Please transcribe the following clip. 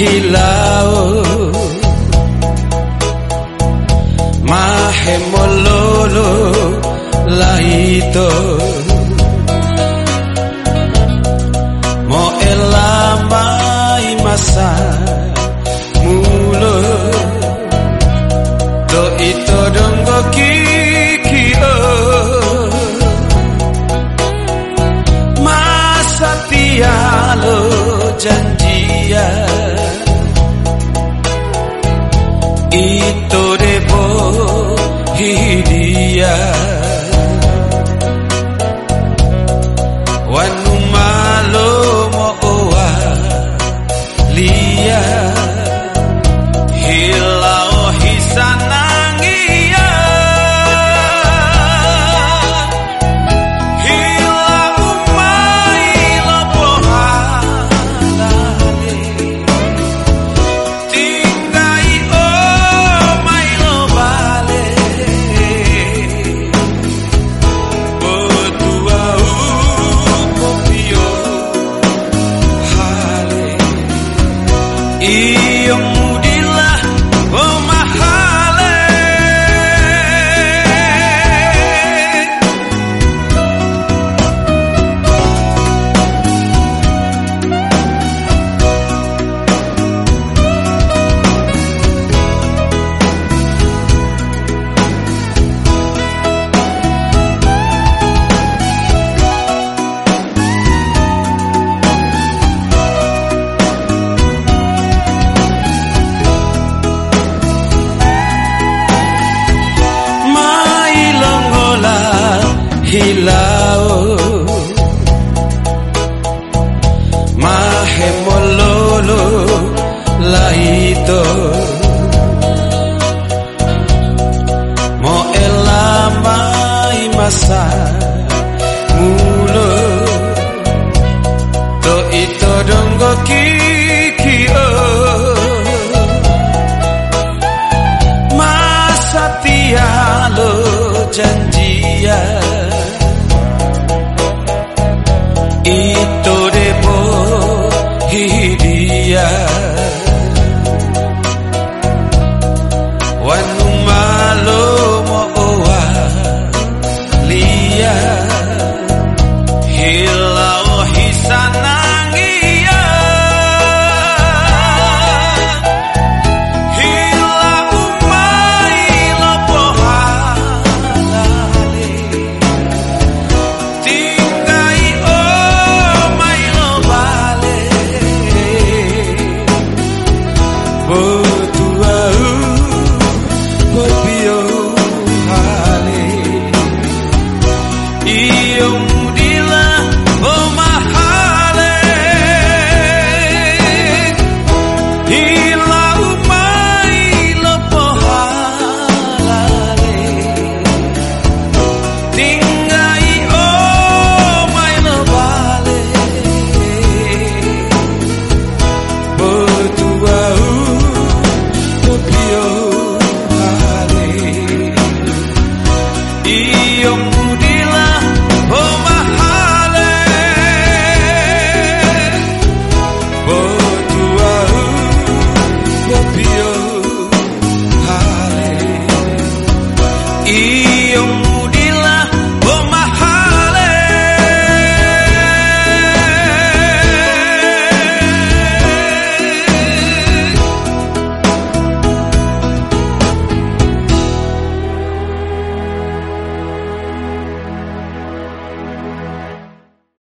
hilaw Mahemololo laito. Mo elamai masal. Ito debo hidia Wanu hilao Mahemololo laito. Mo elamai masa mulo. To ito donggo kiki oh Masa tialo janji